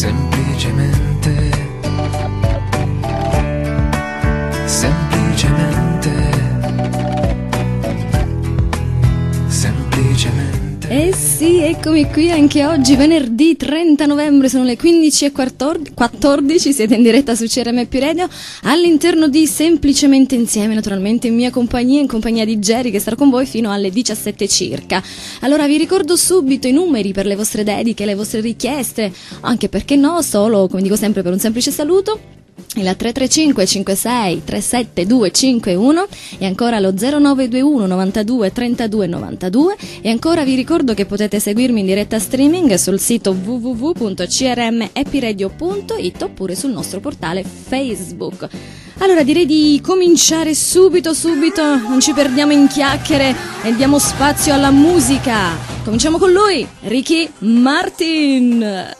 semplicemente, eccomi qui anche oggi, venerdì 30 novembre, sono le 15.14, siete in diretta su CRMP Radio, all'interno di Semplicemente Insieme, naturalmente in mia compagnia, in compagnia di Jerry che starà con voi fino alle 17 circa. Allora vi ricordo subito i numeri per le vostre dediche, le vostre richieste, anche perché no, solo, come dico sempre, per un semplice saluto. Il 335 56 37 251 e ancora lo 0921 92 32 92 e ancora vi ricordo che potete seguirmi in diretta streaming sul sito www.crmepiradio.it oppure sul nostro portale Facebook. Allora direi di cominciare subito subito, non ci perdiamo in chiacchiere e diamo spazio alla musica. Cominciamo con lui, Ricky Martin.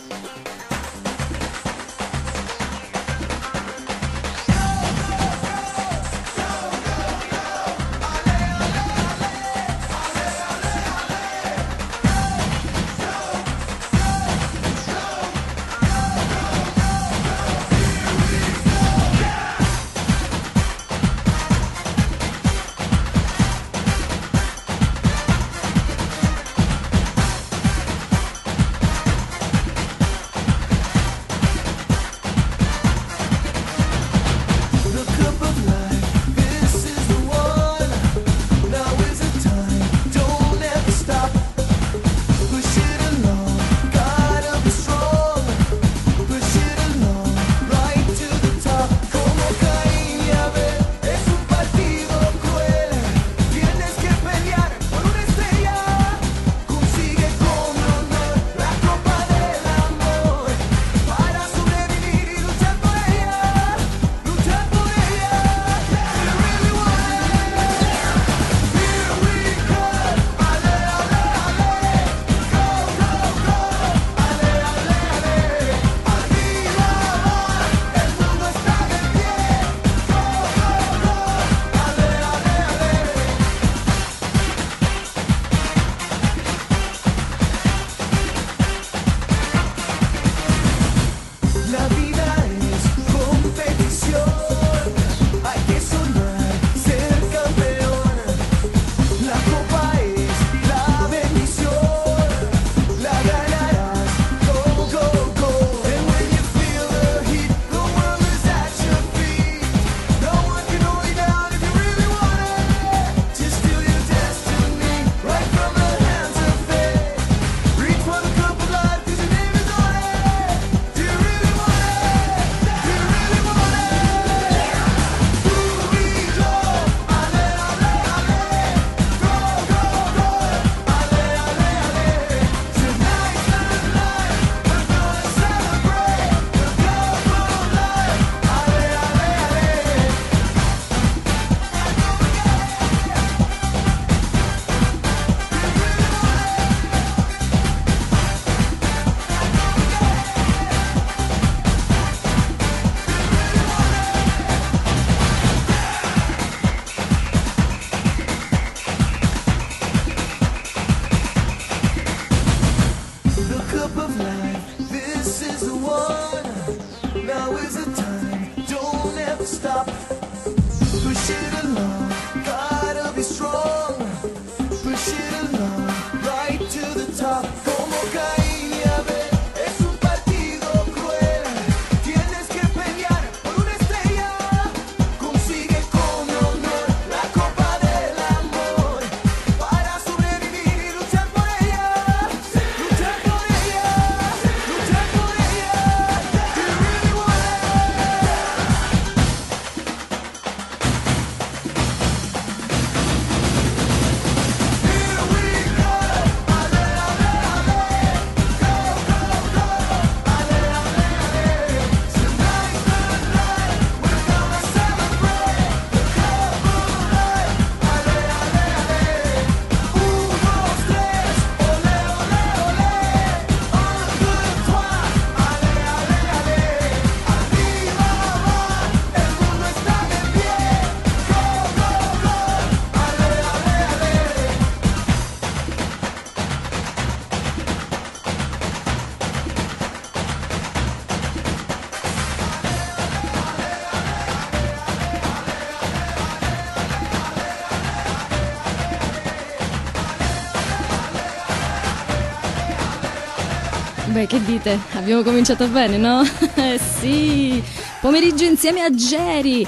Che dite? Abbiamo cominciato bene, no? Eh sì! Pomeriggio insieme a Jerry!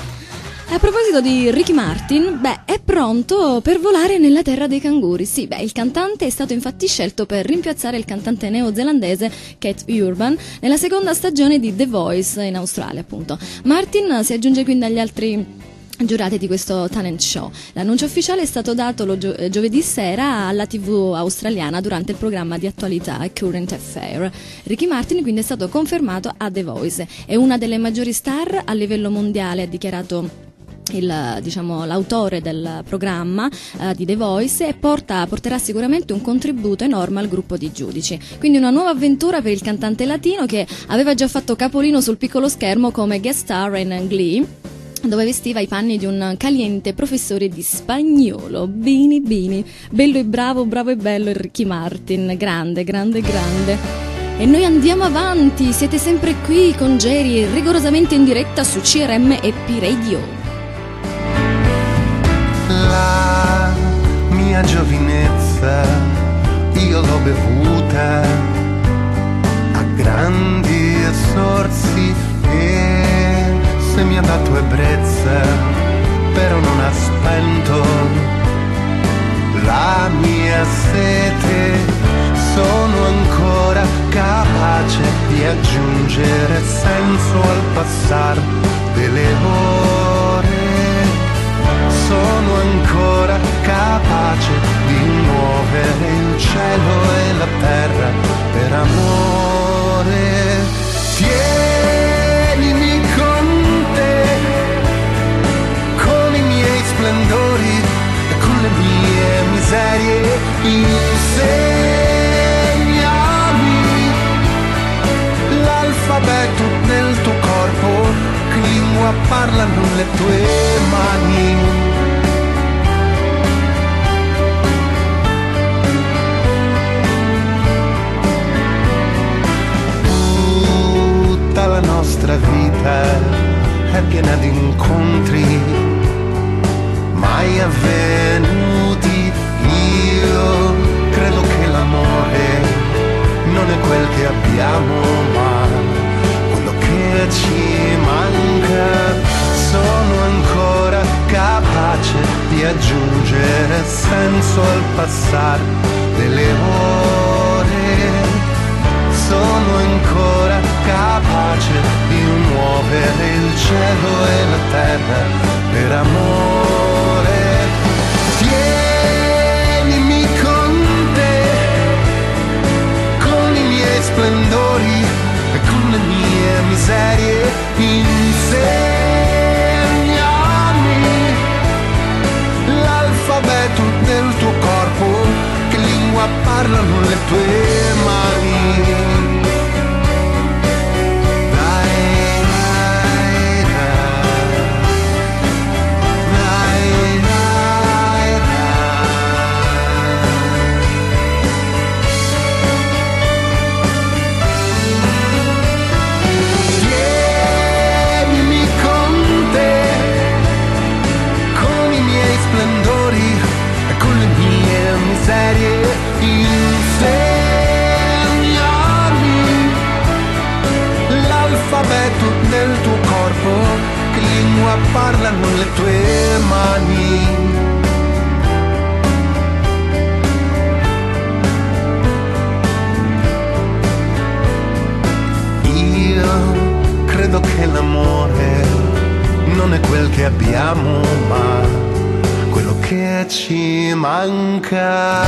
A proposito di Ricky Martin, beh, è pronto per volare nella terra dei canguri. Sì, beh, il cantante è stato infatti scelto per rimpiazzare il cantante neozelandese Kate Urban nella seconda stagione di The Voice in Australia, appunto. Martin si aggiunge quindi agli altri giurati di questo talent show. L'annuncio ufficiale è stato dato gio- giovedì sera alla TV australiana durante il programma di attualità Current Affair. Ricky Martin quindi è stato confermato a The Voice. È una delle maggiori star a livello mondiale, ha dichiarato diciamo, l'autore del programma uh, di The Voice e porta, porterà sicuramente un contributo enorme al gruppo di giudici. Quindi una nuova avventura per il cantante latino che aveva già fatto capolino sul piccolo schermo come guest star in Glee dove vestiva i panni di un caliente professore di spagnolo. Bini, bini. Bello e bravo, bravo e bello Ricky Martin. Grande, grande, grande. E noi andiamo avanti, siete sempre qui con Jerry, rigorosamente in diretta su CRM e P Radio. La mia giovinezza io l'ho bevuta a grandi sorsi e se mi ha dato ebbrezza, però non ha spento la mia sete. Sono ancora capace di aggiungere senso al passare delle ore. Sono ancora capace di muovere il cielo e la terra per amore. Tienimi mie miserie. Insegnami l'alfabeto del tuo corpo, che lingua parlano le tue mani. Tutta la nostra vita è piena di incontri mai avvenuti. Io credo che l'amore non è quel che abbiamo, ma quello che ci manca. Sono ancora capace di aggiungere senso al passare delle ore sono ancora capace di muovere il cielo e la terra per amore. Splendori e con le mie miserie. Insegnami l'alfabeto del tuo corpo, che lingua parlano le tue mani. Parlano le tue mani. Io credo che l'amore non è quel che abbiamo, ma quello che ci manca.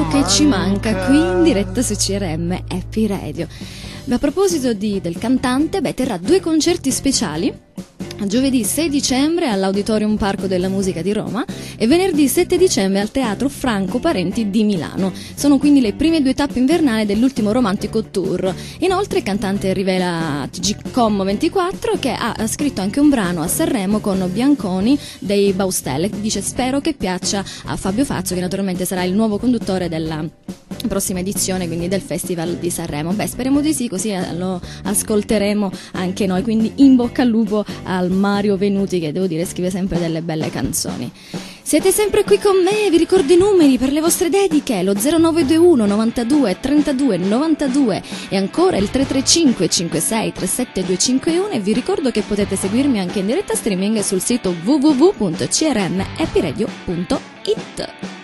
Quello che ci manca qui in diretta su CRM Happy Radio. Ma a proposito di- del cantante, beh, terrà due concerti speciali giovedì 6 dicembre all'Auditorium Parco della Musica di Roma e venerdì 7 dicembre al Teatro Franco Parenti di Milano. Sono quindi le prime due tappe invernali dell'ultimo romantico tour. Inoltre il cantante rivela a TGCOM 24 che ha scritto anche un brano a Sanremo con Bianconi dei Baustelle. Dice spero che piaccia a Fabio Fazio che naturalmente sarà il nuovo conduttore della prossima edizione quindi del Festival di Sanremo. Beh, speriamo di sì, così eh, lo ascolteremo anche noi. Quindi in bocca al lupo al Mario Venuti che devo dire scrive sempre delle belle canzoni. Siete sempre qui con me, vi ricordo i numeri per le vostre dediche, lo 0921 92 32 92 e ancora il 335 56 37 251 e vi ricordo che potete seguirmi anche in diretta streaming sul sito www.crmhappyradio.it.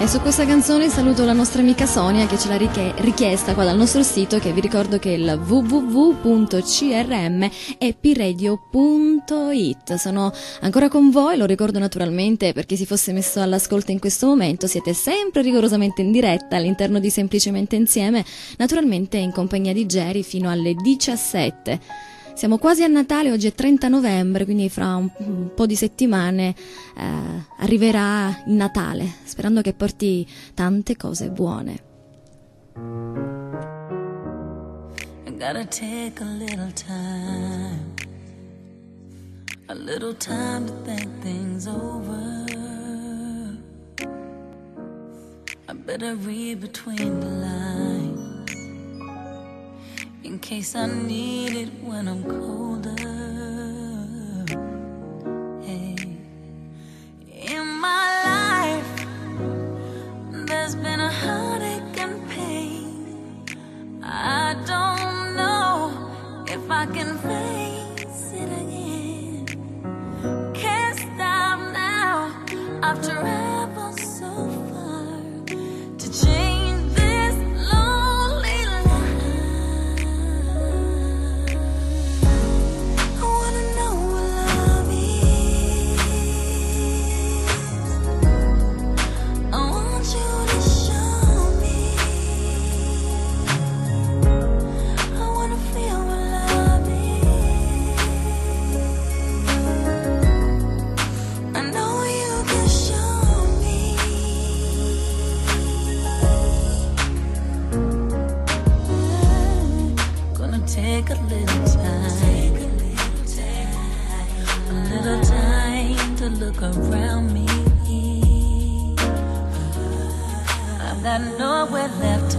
E su questa canzone saluto la nostra amica Sonia che ce l'ha richie- richiesta qua dal nostro sito che vi ricordo che è il www.crmepiradio.it Sono ancora con voi, lo ricordo naturalmente per chi si fosse messo all'ascolto in questo momento, siete sempre rigorosamente in diretta all'interno di Semplicemente Insieme, naturalmente in compagnia di Jerry fino alle 17. Siamo quasi a Natale, oggi è 30 novembre, quindi fra un, un po' di settimane eh, arriverà il Natale, sperando che porti tante cose buone. Gotta take a little time, a little time to think things over. I better read between the lines in case I need it when I'm colder. In my life, there's been a heartache and pain. I don't know if I can face it again. Can't stop now. I've traveled so far to change look around me. I've got nowhere left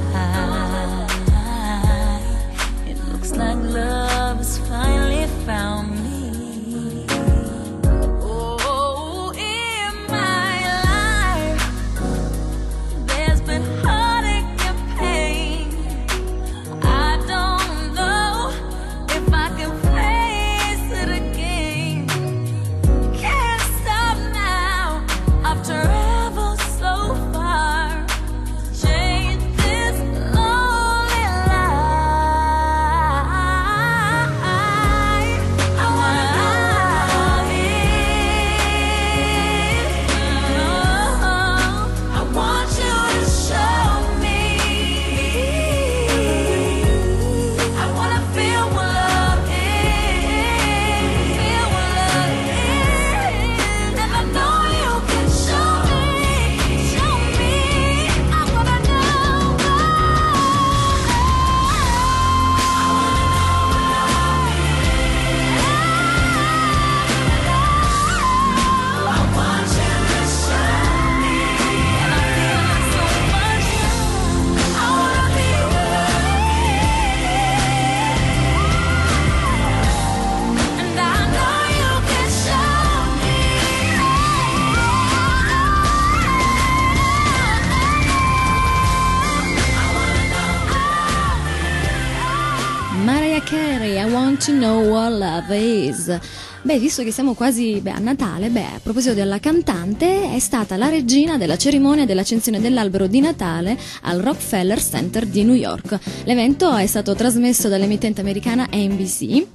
Beh, visto che siamo quasi beh, a Natale, beh, a proposito della cantante, è stata la regina della cerimonia dell'accensione dell'albero di Natale al Rockefeller Center di New York. L'evento è stato trasmesso dall'emittente americana NBC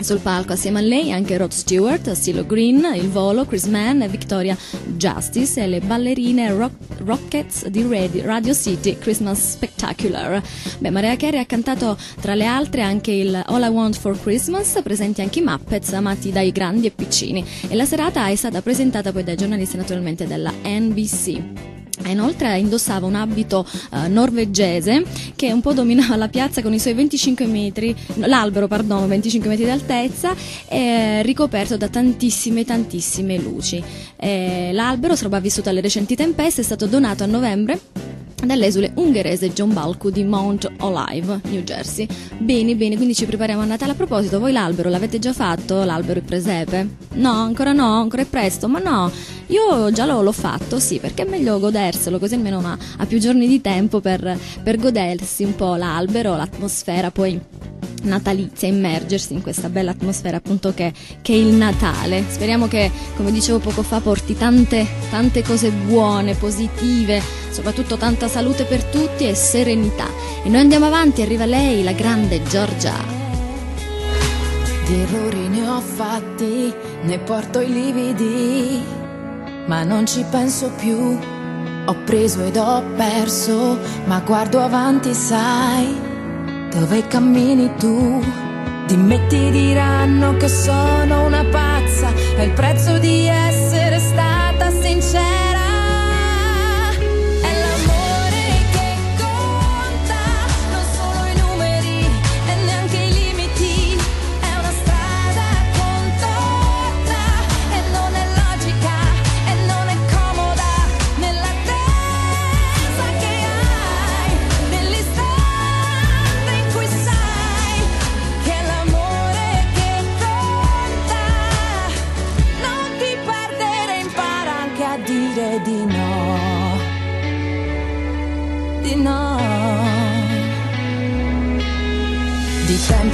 sul palco assieme a lei anche Rod Stewart, Silo Green, Il Volo, Chris Mann, Victoria Justice e le ballerine rock, Rockets di Radio City Christmas Spectacular. Beh, Mariah Carey ha cantato tra le altre anche il All I Want for Christmas, presenti anche i Muppets amati dai grandi e piccini e la serata è stata presentata poi dai giornalisti naturalmente della NBC. Inoltre indossava un abito uh, norvegese che un po' dominava la piazza con i suoi 25 metri, l'albero pardon, 25 metri di altezza, eh, ricoperto da tantissime tantissime luci. Eh, l'albero, sopravvissuto alle recenti tempeste, è stato donato a novembre dall'esule ungherese John Balku di Mount Olive, New Jersey. Bene, bene, quindi ci prepariamo a Natale. A proposito, voi l'albero l'avete già fatto? L'albero e presepe? No, ancora no, ancora è presto, ma no, io già l'ho, l'ho fatto, sì, perché è meglio goderselo, così almeno ha, ha più giorni di tempo per, per godersi un po' l'albero, l'atmosfera, poi natalizia, immergersi in questa bella atmosfera appunto che, che, è il Natale. Speriamo che, come dicevo poco fa, porti tante, tante cose buone, positive, soprattutto tanta salute per tutti e serenità. E noi andiamo avanti, arriva lei, la grande Giorgia. Di errori ne ho fatti, ne porto i lividi, ma non ci penso più. Ho preso ed ho perso, ma guardo avanti, sai dove cammini tu? Di me ti diranno che sono una pazza, è il prezzo di essere stata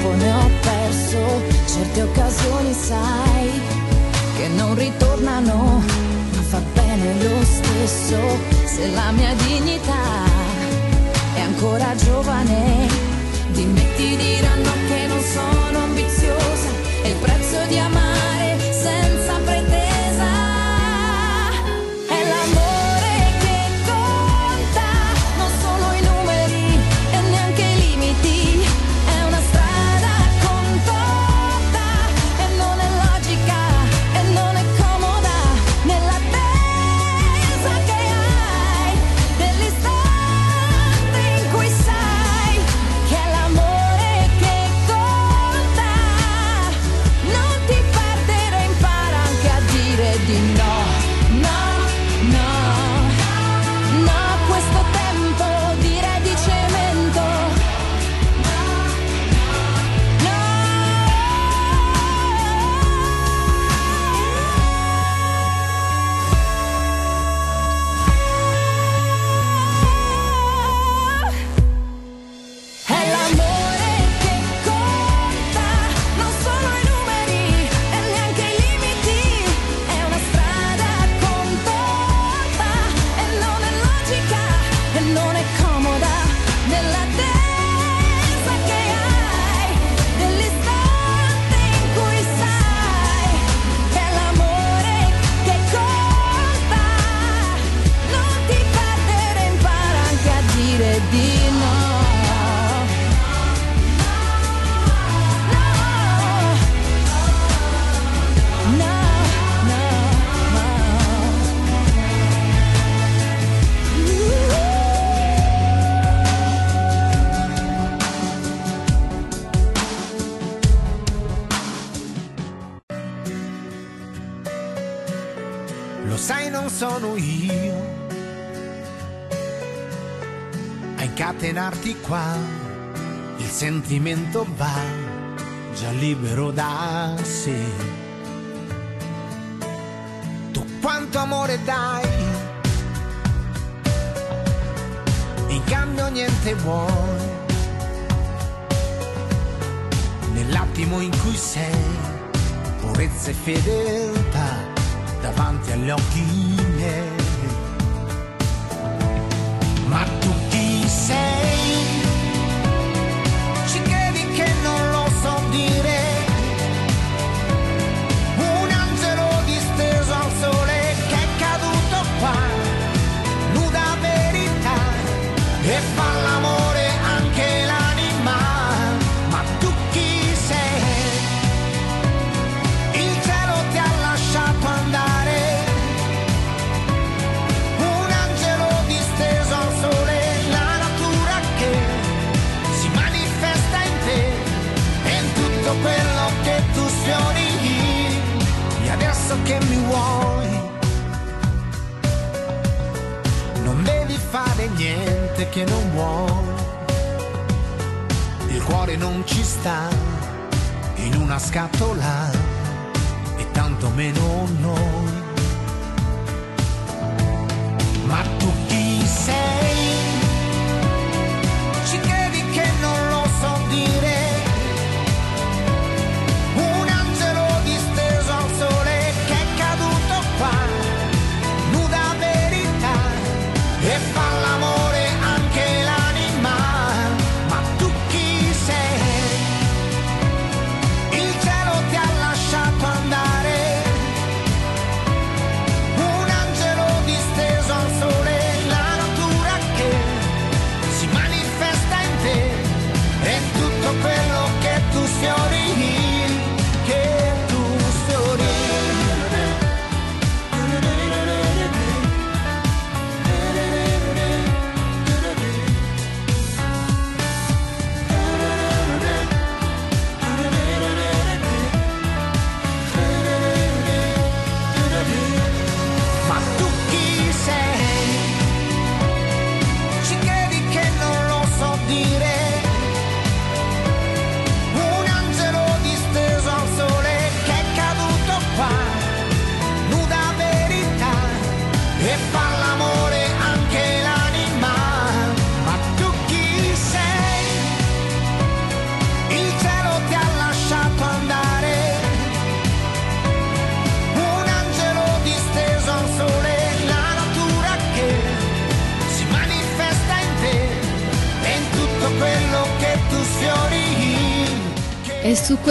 tempo ne ho perso, certe occasioni sai che non ritornano, ma fa bene lo stesso se la mia dignità è ancora giovane. Di me ti diranno che non sono ambiziosa, è il prezzo di amare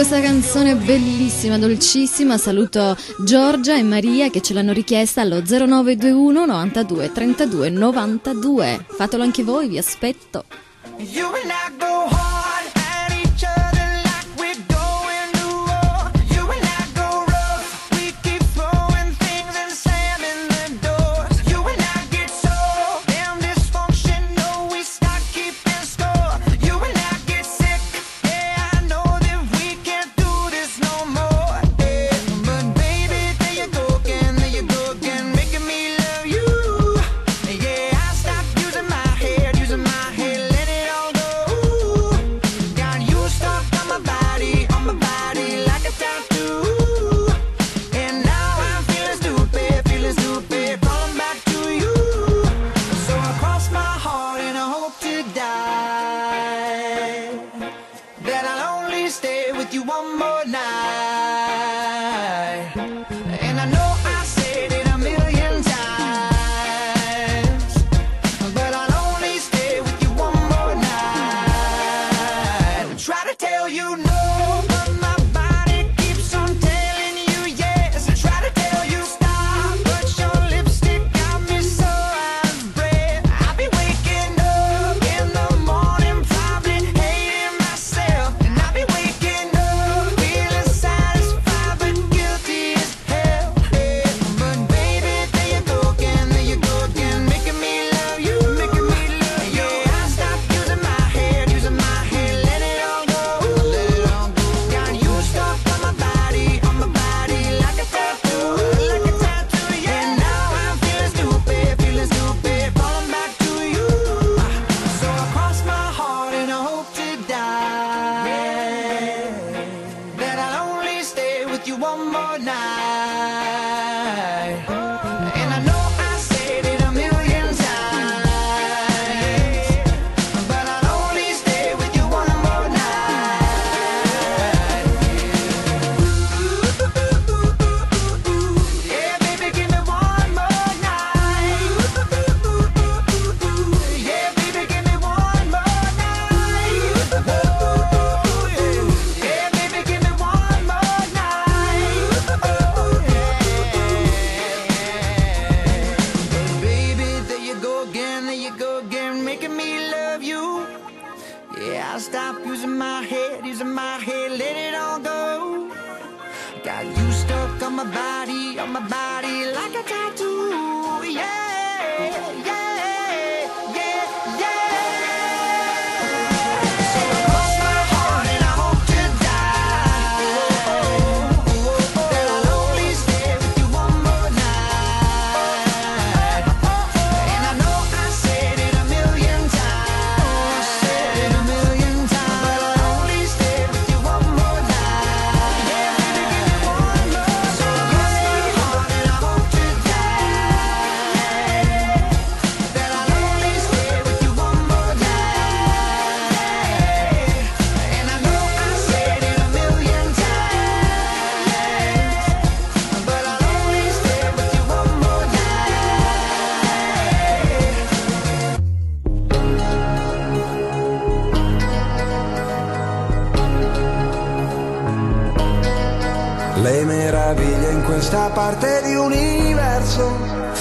questa canzone bellissima, dolcissima, saluto Giorgia e Maria che ce l'hanno richiesta allo 0921 92 32 92. Fatelo anche voi, vi aspetto.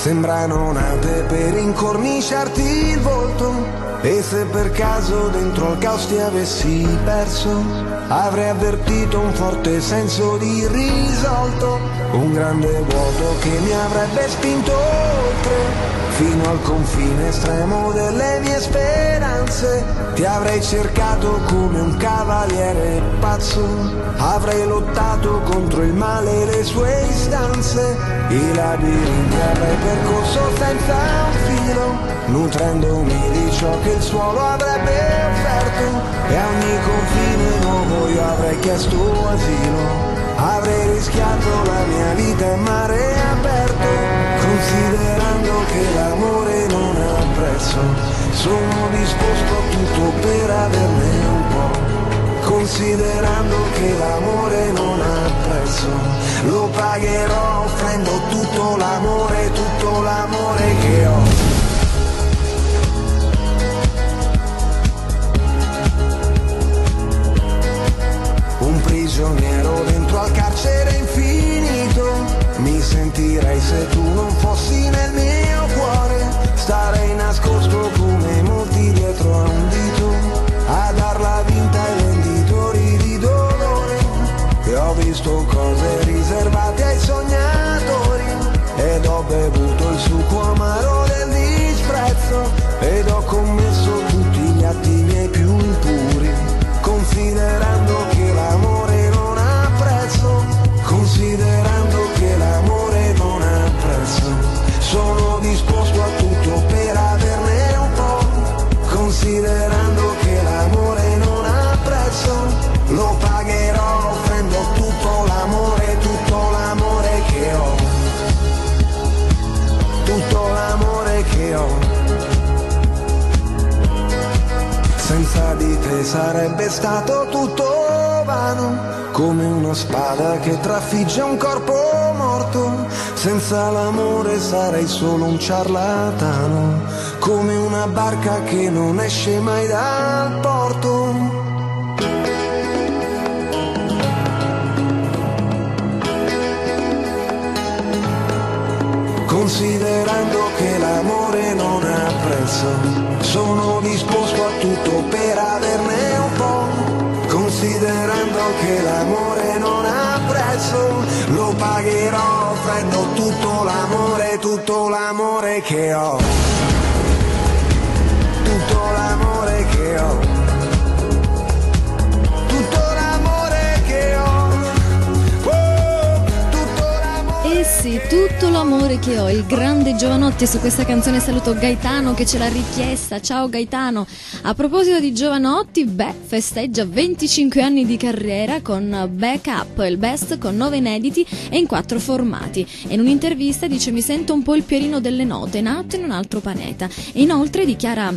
Sembrano nate per incorniciarti il volto. E se per caso dentro al caos ti avessi perso, avrei avvertito un forte senso di risolto, un grande vuoto che mi avrebbe spinto oltre fino al confine estremo delle mie speranze. Ti avrei cercato come un cavaliere pazzo, avrei lottato contro il male e le sue istanze. I labirinti avrei percorso senza un filo, nutrendomi di ciò che il suolo avrebbe offerto. E a ogni confine nuovo io avrei chiesto asilo. Avrei rischiato la mia vita in mare aperto, che l'amore non ha prezzo. Sono disposto a tutto per averne un po', considerando che l'amore non ha prezzo. Lo pagherò offrendo tutto l'amore, tutto l'amore che ho. un prigioniero dentro al carcere infinito. Mi sentirei se tu non fossi nel mio. Starei nascosto come molti dietro a un dito. A darla vinta ai venditori di dolore. E ho visto cose riservate ai sognatori. Ed ho bevuto il succo amaro del disprezzo. Ed ho commesso tutti gli atti miei più impuri. Considerando che Senza di te sarebbe stato tutto vano, come una spada che trafigge un corpo morto. Senza l'amore sarei solo un ciarlatano, come una barca che non esce mai dal porto. Considerando che l'amore non ha prezzo, sono disposto tutto per averne un po'. Considerando che l'amore non ha prezzo, lo pagherò offrendo tutto l'amore, tutto l'amore che ho. Tutto l'amore che ho, il grande Giovanotti su questa canzone saluto Gaetano che ce l'ha richiesta. Ciao Gaetano. A proposito di Giovanotti, beh, festeggia 25 anni di carriera con Backup, il best con 9 inediti e in 4 formati. E in un'intervista dice mi sento un po' il Pierino delle note, nato in un altro pianeta. E inoltre dichiara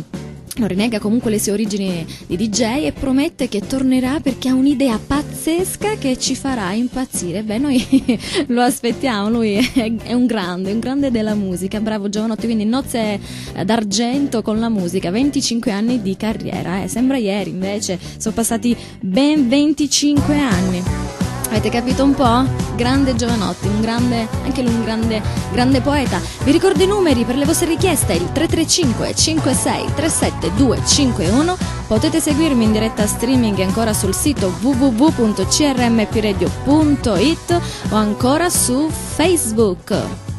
non rinnega comunque le sue origini di DJ e promette che tornerà perché ha un'idea pazzesca che ci farà impazzire. Beh, noi lo aspettiamo, lui è, un grande, un grande della musica, bravo Giovanotti, quindi nozze eh, d'argento con la musica, 25 anni di carriera, eh. sembra ieri invece, sono passati ben 25 anni. Avete capito un po'? Grande Giovanotti, un grande, anche lui un grande, grande poeta. Vi ricordo i numeri per le vostre richieste, il 335 56 37 251. Potete seguirmi in diretta streaming ancora sul sito www.crmpradio.it o ancora su Facebook.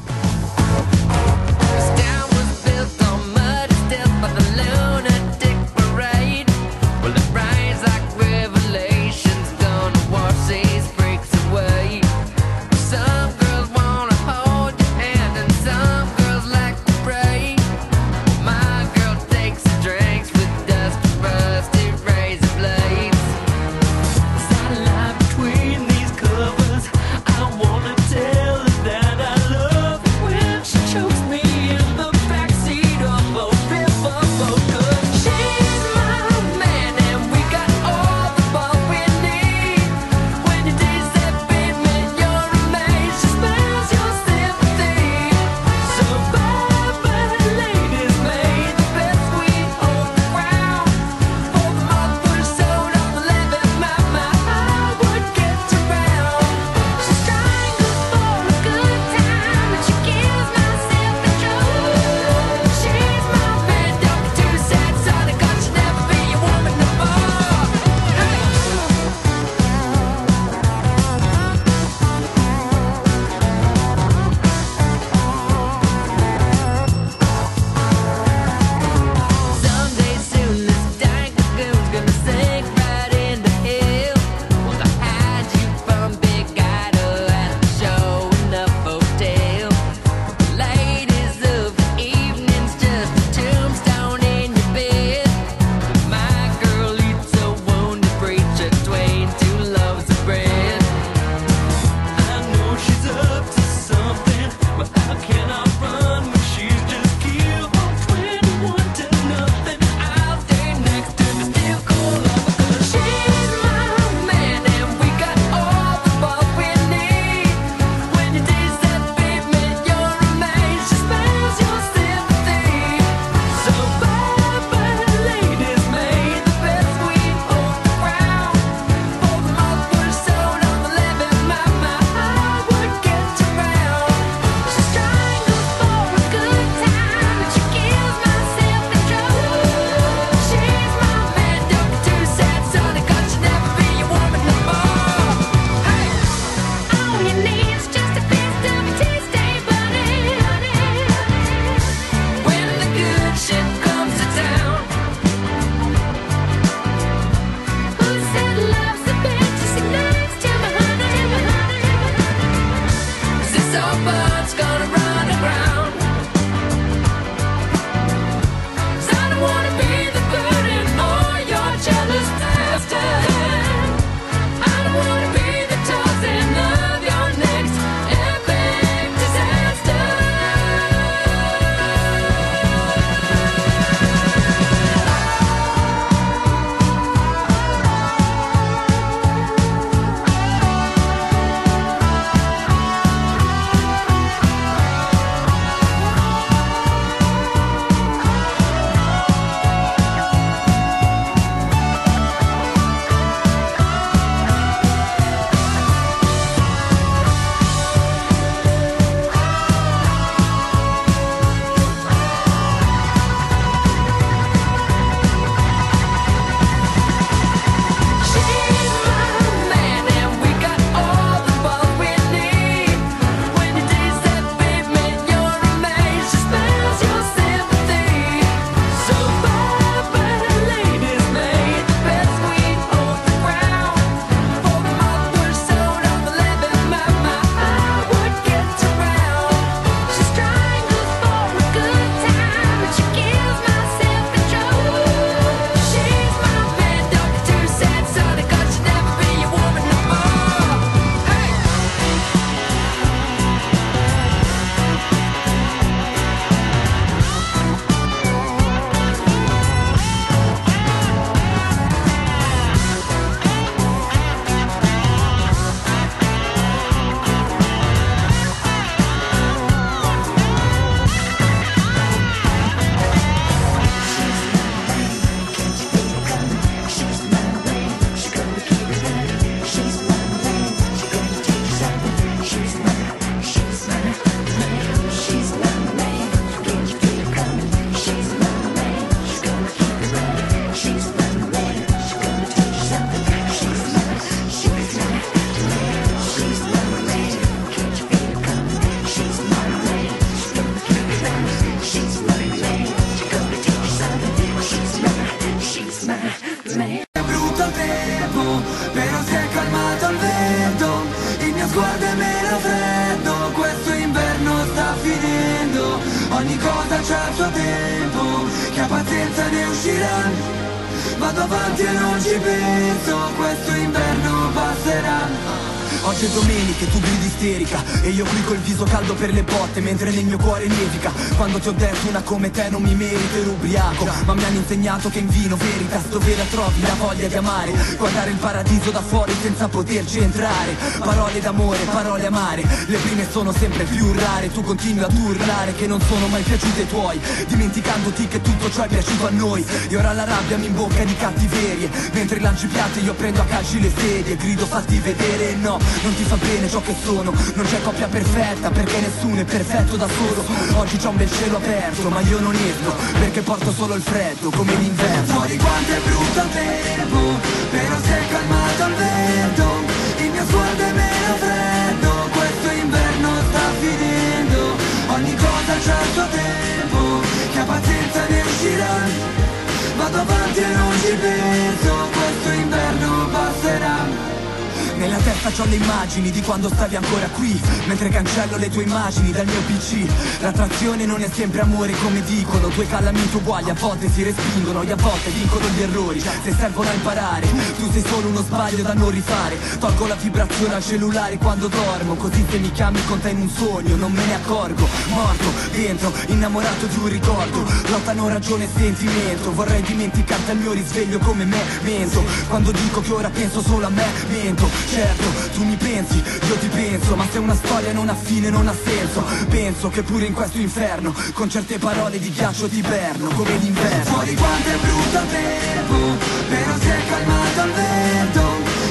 Una come te non mi merito ero ubriaco Ma mi hanno insegnato che in vino veritas Dove la trovi la voglia di amare. Guardare il paradiso da fuori senza poterci entrare. Parole d'amore, parole amare Le prime sono sempre più rare. Tu continui ad urlare che non sono mai piaciute ai tuoi Dimenticandoti che tutto ciò è piaciuto a noi. E ora la rabbia mi imbocca di cattiverie. Mentre lanci piatti io prendo a calci le sedie Grido fatti vedere no, non ti fa bene ciò che sono. Non c'è coppia perfetta perché nessuno è perfetto da solo. Oggi c'è un bel cielo aperto ma io non esco Perché porto solo il freddo come l'inverno. Fuori quanto è brutto il tempo Però si è calmato il vento. Il mio sguardo è meno freddo Questo inverno sta finendo. Ogni cosa c'ha il suo tempo Chi ha pazienza ne uscirà Vado avanti e non ci penso Questo inverno Nella testa c'ho le immagini di quando stavi ancora qui Mentre cancello le tue immagini dal mio PC L'attrazione non è sempre amore come dicono Due calamiti uguali a volte si respingono E a volte vincono gli errori. Se servono a imparare Tu sei solo uno sbaglio da non rifare. Tolgo la vibrazione al cellulare quando dormo Così se mi chiami con te in un sogno Non me ne accorgo. Morto dentro, innamorato di un ricordo. Lottano ragione e sentimento. Vorrei dimenticarti al mio risveglio come me Mento. Quando dico che ora penso solo a me Mento Certo, tu mi pensi, io ti penso Ma se una storia non ha fine non ha senso. Penso che pure in questo inferno Con certe parole di ghiaccio ti perno Come l'inverno. Fuori quanto è brutto tempo Però si è calmato il vento.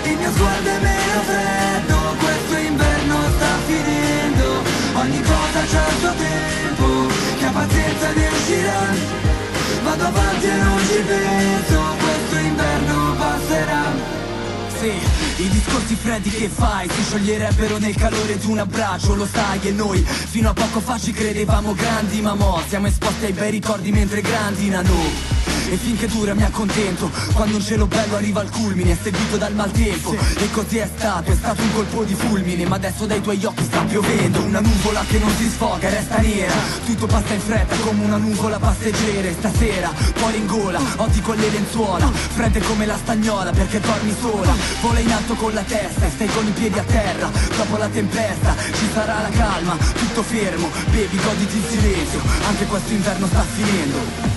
Il mio sguardo è meno freddo Questo inverno sta finendo. Ogni cosa c'ha il suo tempo Chi ha pazienza ne uscirà Vado avanti e non ci penso Questo inverno sì, i discorsi freddi che fai si scioglierebbero nel calore di un abbraccio, lo sai e noi fino a poco fa ci credevamo grandi, ma mo siamo esposti ai bei ricordi mentre grandi nano. E finché dura mi accontento Quando un cielo bello arriva al culmine È seguito dal maltempo. E così è stato, è stato un colpo di fulmine Ma adesso dai tuoi occhi sta piovendo. Una nuvola che non si sfoga resta nera. Tutto passa in fretta come una nuvola passeggera Stasera, cuore in gola, oggi con le lenzuola. Fredde come la stagnola perché dormi sola. Vola in alto con la testa e stai con i piedi a terra. Dopo la tempesta ci sarà la calma Tutto fermo, bevi, goditi il silenzio Anche questo inverno sta finendo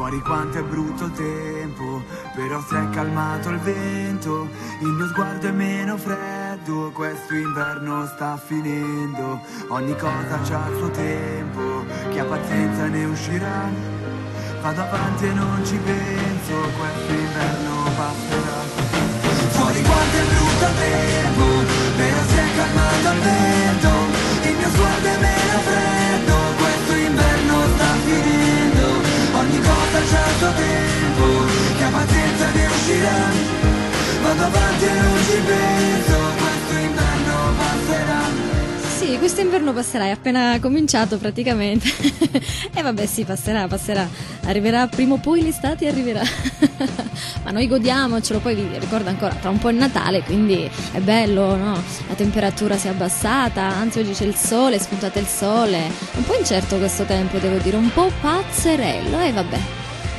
Fuori quanto è brutto il tempo, però si è calmato il vento, il mio sguardo è meno freddo, questo inverno sta finendo, ogni cosa c'ha il suo tempo, chi ha pazienza ne uscirà, vado avanti e non ci penso, questo inverno passerà. Fuori quanto è brutto il tempo Però si è calmato il vento tempo Chi ha pazienza ne uscirà Vado avanti e non ci penso Questo inverno passerà Sì, questo inverno passerà, è appena cominciato praticamente. e vabbè, sì, passerà, passerà. Arriverà prima o poi l'estate arriverà. Ma noi godiamocelo, poi vi ricordo ancora, tra un po' è Natale, quindi è bello, no? La temperatura si è abbassata, anzi oggi c'è il sole, è spuntato il sole. Un po' incerto questo tempo, devo dire, un po' pazzerello, e vabbè.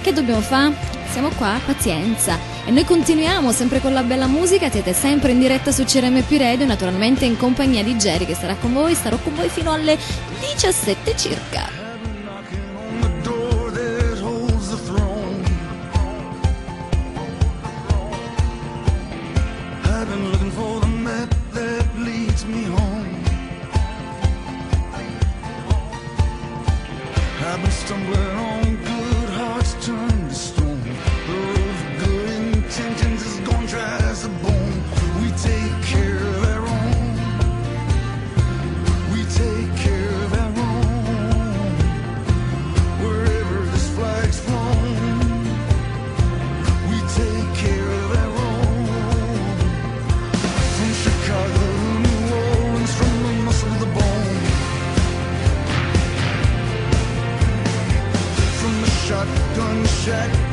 Che dobbiamo fare? Siamo qua, pazienza. E noi continuiamo sempre con la bella musica, siete sempre in diretta su CRM Più Radio, naturalmente in compagnia di Jerry che sarà con voi, starò con voi fino alle 17 circa. shut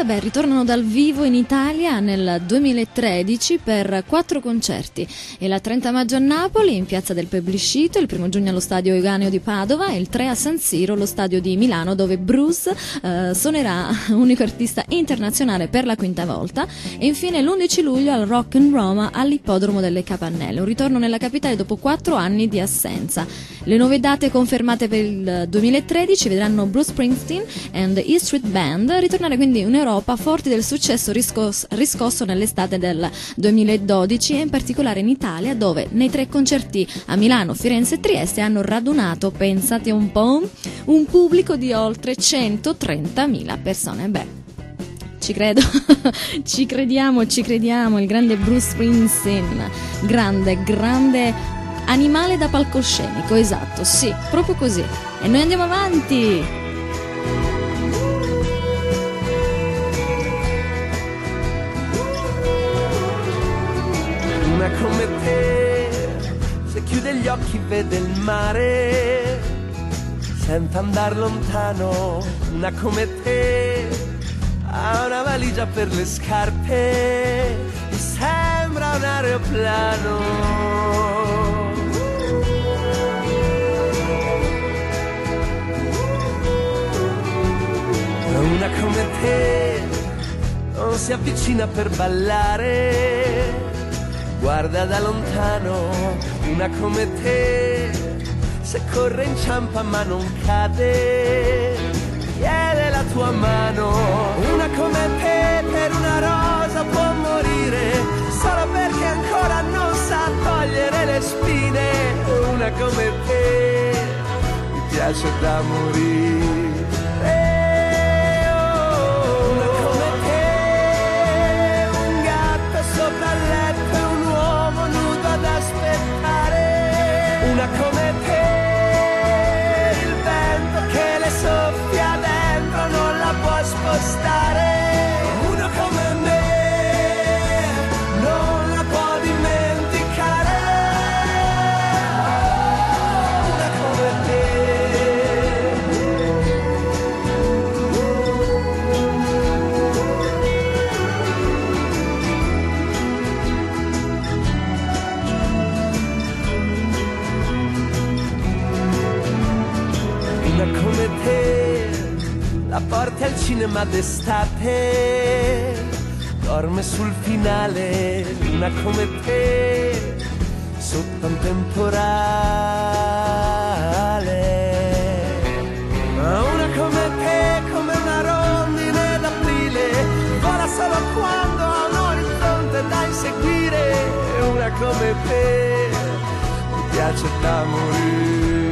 Band beh, ritornano dal vivo in Italia nel 2013 per quattro concerti. Il 30 maggio a Napoli, in piazza del Plebiscito, il 1 giugno allo stadio Euganeo di Padova e il 3 a San Siro, lo stadio di Milano, dove Bruce eh, suonerà unico artista internazionale per la quinta volta. E infine l'11 luglio al Rock and Roma all'ippodromo delle Capannelle. Un ritorno nella capitale dopo quattro anni di assenza. Le nuove date confermate per il 2013 vedranno Bruce Springsteen and the E Street Band ritornare quindi in Europa forti del successo riscos- riscosso nell'estate del 2012 e in particolare in Italia dove nei tre concerti a Milano, Firenze e Trieste hanno radunato, pensate un po', un pubblico di oltre 130.000 persone. Beh, ci credo, ci crediamo, ci crediamo, il grande Bruce Springsteen, grande, grande animale da palcoscenico, esatto, sì, proprio così. E noi andiamo avanti! Una come te, se chiude gli occhi vede il mare, senza andar lontano. Una come te, ha una valigia per le scarpe, e sembra un aeroplano. Una come te non si avvicina per ballare, guarda da lontano. Una come te, se corre inciampa ma non cade, chiede la tua mano. Una come te per una rosa può morire, solo perché ancora non sa togliere le spine. Una come te, mi piace da morire. Può cinema d'estate, dorme sul finale, una come te, sotto un temporale. Ma una come te, come una rondine d'aprile, vola solo quando ha un orizzonte da inseguire, una come te, mi piace da morire.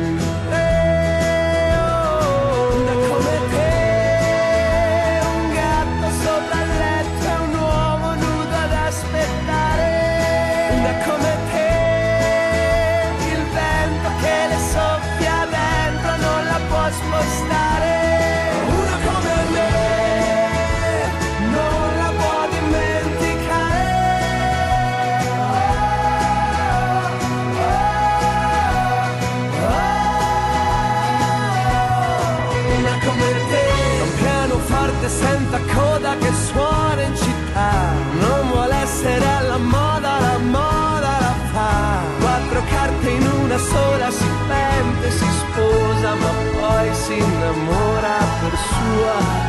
quella che suona in città. Non vuole essere alla moda, la moda la fa. Quattro carte in una sola, si pente, si sposa, ma poi si innamora per sua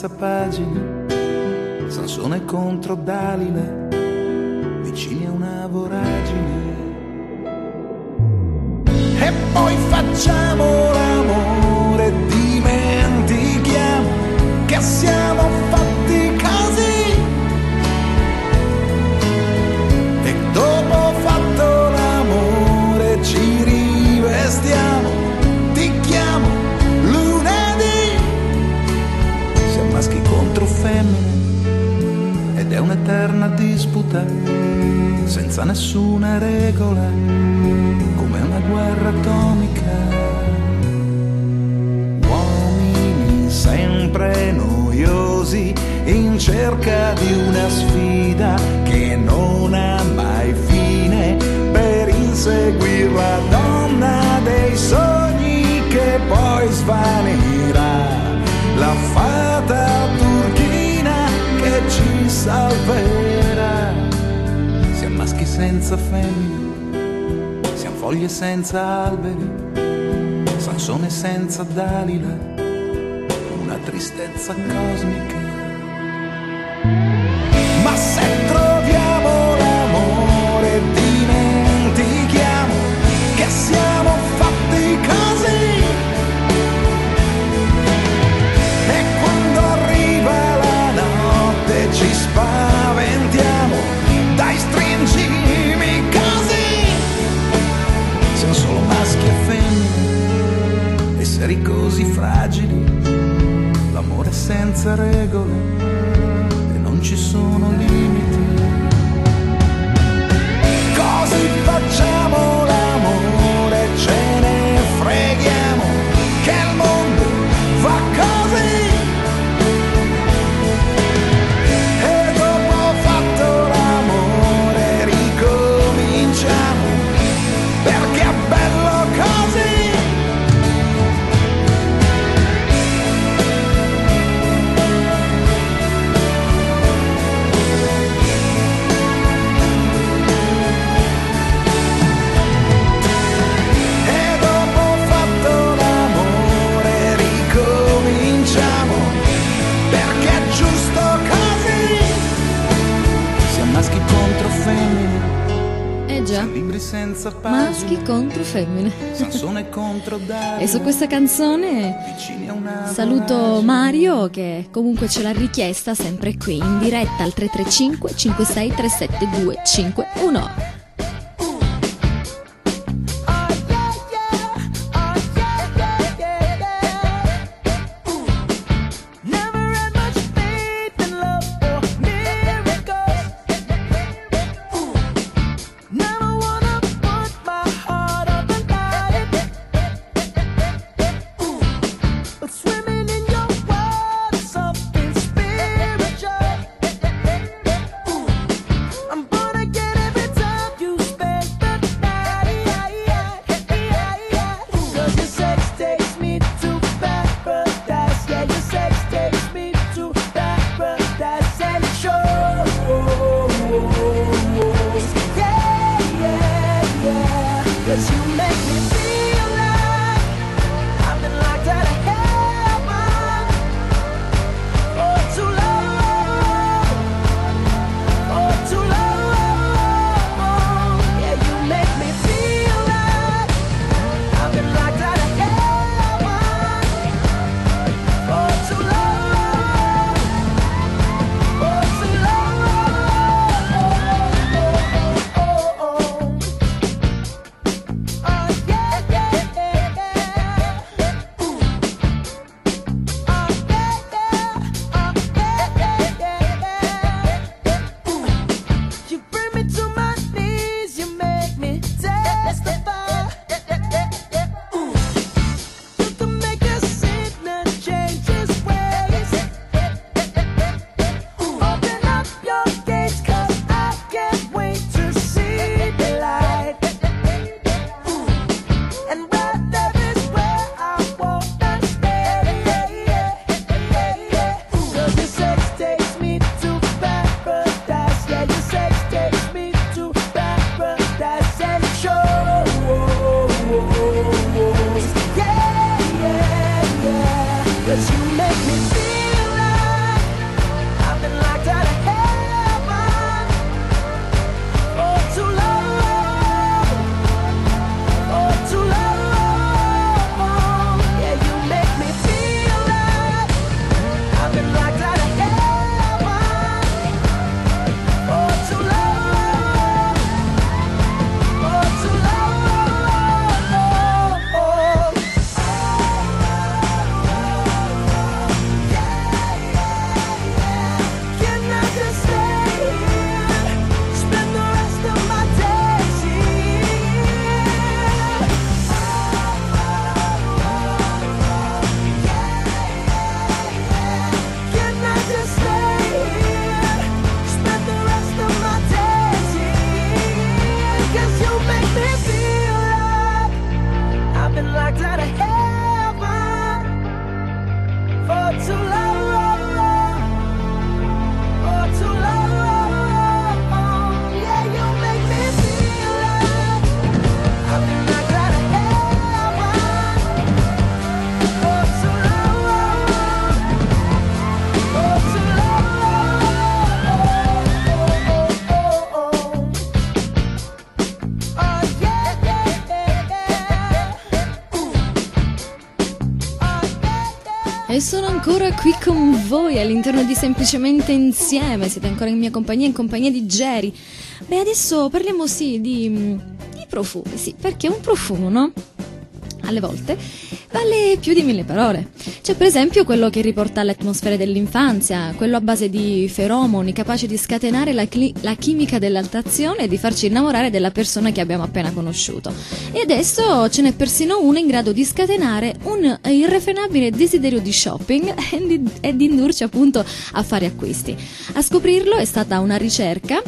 sa paz. eterna disputa, senza nessuna regola, come una guerra atomica. Uomini sempre noiosi, in cerca di una sfida che non ha mai fine, per inseguire la donna dei sogni che poi svanirà. La fa bellezza. Siamo maschi senza femmine, siamo foglie senza alberi, Sansone senza Dalila, una tristezza cosmica sarà regole senza pagine, maschi contro femmine. contro Dario, e su questa canzone saluto Mario che comunque ce l'ha richiesta sempre qui in diretta al 335 5637 251. E sono ancora qui con voi all'interno di Semplicemente Insieme, siete ancora in mia compagnia, in compagnia di Jerry. Beh, adesso parliamo sì di, mm, di profumi, sì, perché un profumo, no? Alle volte vale più di mille parole. C'è per esempio quello che riporta alle atmosfere dell'infanzia, quello a base di feromoni capace di scatenare la, cli- la chimica dell'altrazione e di farci innamorare della persona che abbiamo appena conosciuto. E adesso ce n'è persino uno in grado di scatenare un irrefrenabile desiderio di shopping e di, e di indurci appunto a fare acquisti. A scoprirlo è stata una ricerca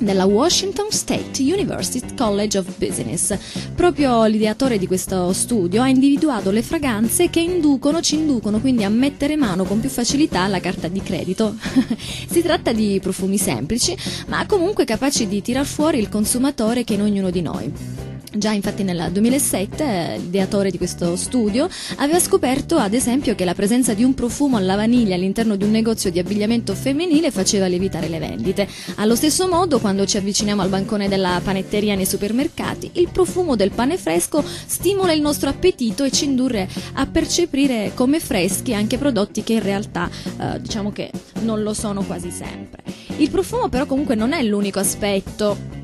della Washington State University College of Business. Proprio l'ideatore di questo studio ha individuato le fragranze che inducono, ci inducono quindi a mettere mano con più facilità alla carta di credito. si tratta di profumi semplici, ma comunque capaci di tirar fuori il consumatore che è in ognuno di noi. Già infatti nel 2007 eh, l'ideatore di questo studio aveva scoperto ad esempio che la presenza di un profumo alla vaniglia all'interno di un negozio di abbigliamento femminile faceva lievitare le vendite. Allo stesso modo quando ci avviciniamo al bancone della panetteria nei supermercati, il profumo del pane fresco stimola il nostro appetito e ci indurre a percepire come freschi anche prodotti che in realtà eh, diciamo che non lo sono quasi sempre. Il profumo però comunque non è l'unico aspetto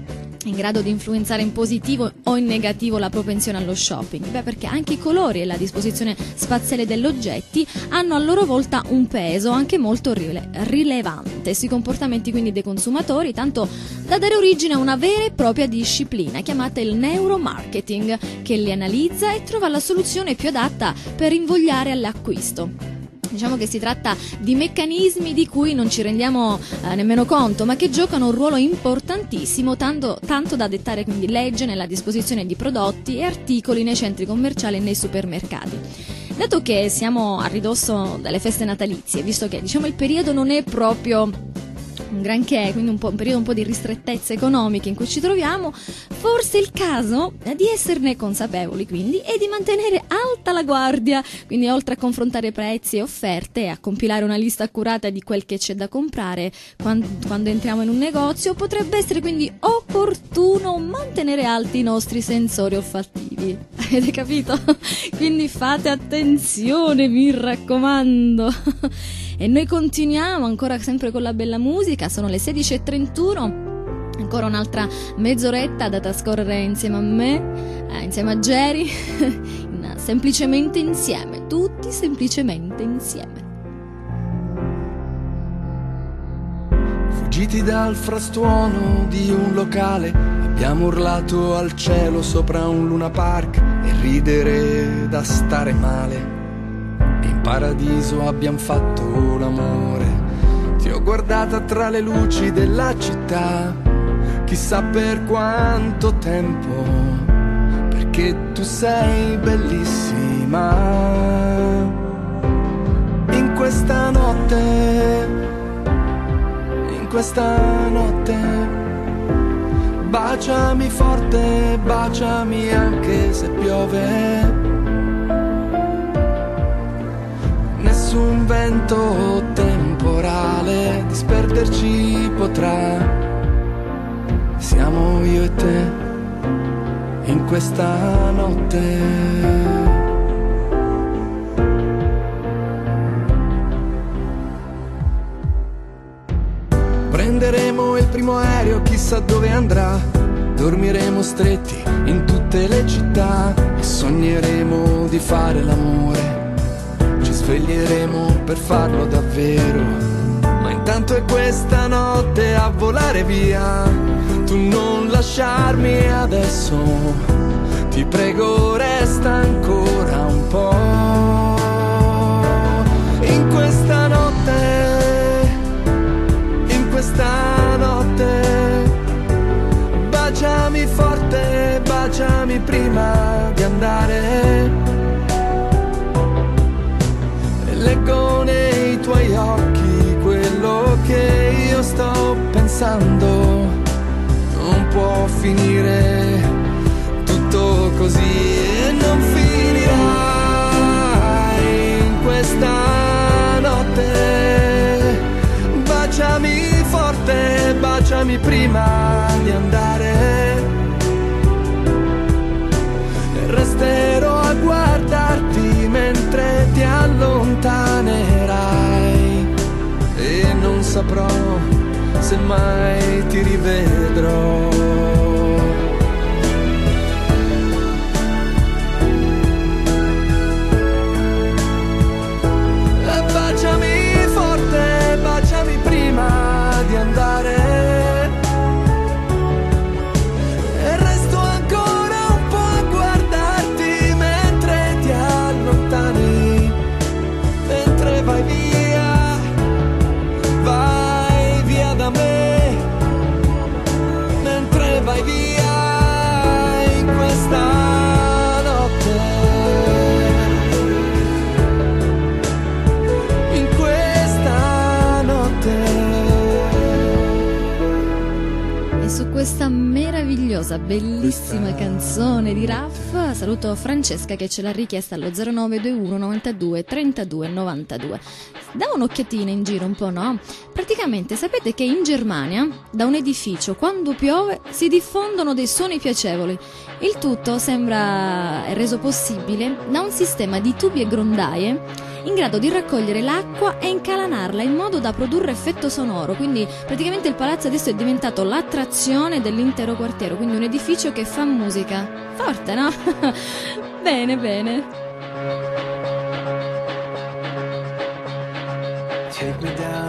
in grado di influenzare in positivo o in negativo la propensione allo shopping? Beh, perché anche i colori e la disposizione spaziale degli oggetti hanno a loro volta un peso anche molto rile- rilevante sui comportamenti quindi dei consumatori, tanto da dare origine a una vera e propria disciplina chiamata il neuromarketing, che li analizza e trova la soluzione più adatta per invogliare all'acquisto. Diciamo che si tratta di meccanismi di cui non ci rendiamo eh, nemmeno conto, ma che giocano un ruolo importantissimo, tanto, tanto da dettare quindi legge nella disposizione di prodotti e articoli nei centri commerciali e nei supermercati. Dato che siamo a ridosso delle feste natalizie, visto che diciamo il periodo non è proprio un granché, quindi un, un periodo un po' di ristrettezze economiche in cui ci troviamo, forse è il caso di esserne consapevoli quindi e di mantenere alta la guardia, quindi oltre a confrontare prezzi e offerte e a compilare una lista accurata di quel che c'è da comprare quando, quando entriamo in un negozio, potrebbe essere quindi opportuno mantenere alti i nostri sensori olfattivi. Avete capito? quindi fate attenzione, mi raccomando. E noi continuiamo ancora sempre con la bella musica, sono le 16.31. Ancora un'altra mezz'oretta da trascorrere insieme a me, eh, insieme a Jerry, in- semplicemente insieme, tutti semplicemente insieme. Fuggiti dal frastuono di un locale, abbiamo urlato al cielo sopra un luna park e ridere da stare male. Paradiso abbiamo fatto l'amore. Ti ho guardata tra le luci della città, chissà per quanto tempo, perché tu sei bellissima. In questa notte in questa notte. Baciami forte, baciami anche se piove. su un vento temporale disperderci potrà. Siamo io e te in questa notte. Prenderemo il primo aereo, chissà dove andrà. Dormiremo stretti in tutte le città e sogneremo di fare l'amore Sveglieremo per farlo davvero. Ma intanto è questa notte a volare via. Tu non lasciarmi adesso. Ti prego, resta ancora un po'. In questa notte in questa notte. Baciami forte, baciami prima di andare. Leggo nei tuoi occhi quello che io sto pensando. Non può finire tutto così e non finirà in questa notte. Baciami forte, baciami prima di andare. Resterò a guardarti mentre ti allontanerai. Saprò se mai ti rivedrò. Questa meravigliosa, bellissima canzone di Raff saluto Francesca che ce l'ha richiesta allo 0921 92 32 92. Da un'occhiatina in giro un po', no? Praticamente sapete che in Germania, da un edificio, quando piove, si diffondono dei suoni piacevoli. Il tutto sembra reso possibile da un sistema di tubi e grondaie in grado di raccogliere l'acqua e incalanarla in modo da produrre effetto sonoro. Quindi praticamente il palazzo adesso è diventato l'attrazione dell'intero quartiere, quindi un edificio che fa musica. Forte, no? bene, bene. Take me down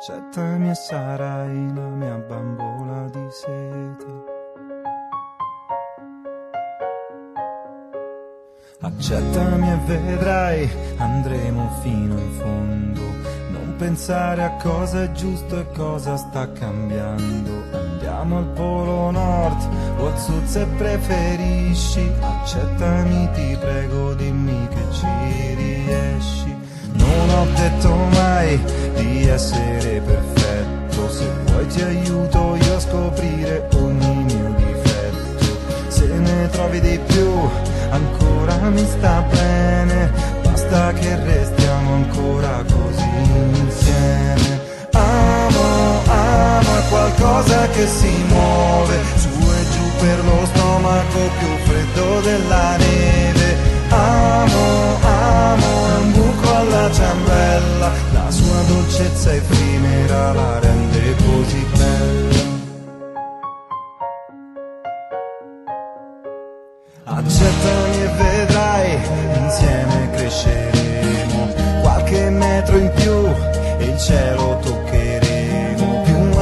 Accettami e sarai la mia bambola di seta. Accettami e vedrai, andremo fino in fondo. Non pensare a cosa è giusto e cosa sta cambiando. Andiamo al polo nord o al sud se preferisci. Accettami, ti prego, dimmi che ci riesci. Non ho detto mai di essere perfetto. Se vuoi ti aiuto io a scoprire ogni mio difetto. Se ne trovi di più, ancora mi sta bene. Basta che restiamo ancora così insieme. Amo, amo qualcosa che si muove su e giù per lo stomaco più freddo della neve. Amo, amo è un buco alla ciambella, la sua dolcezza effimera la rende così bella. Accettami e vedrai, insieme cresceremo qualche metro in più e il cielo toccheremo.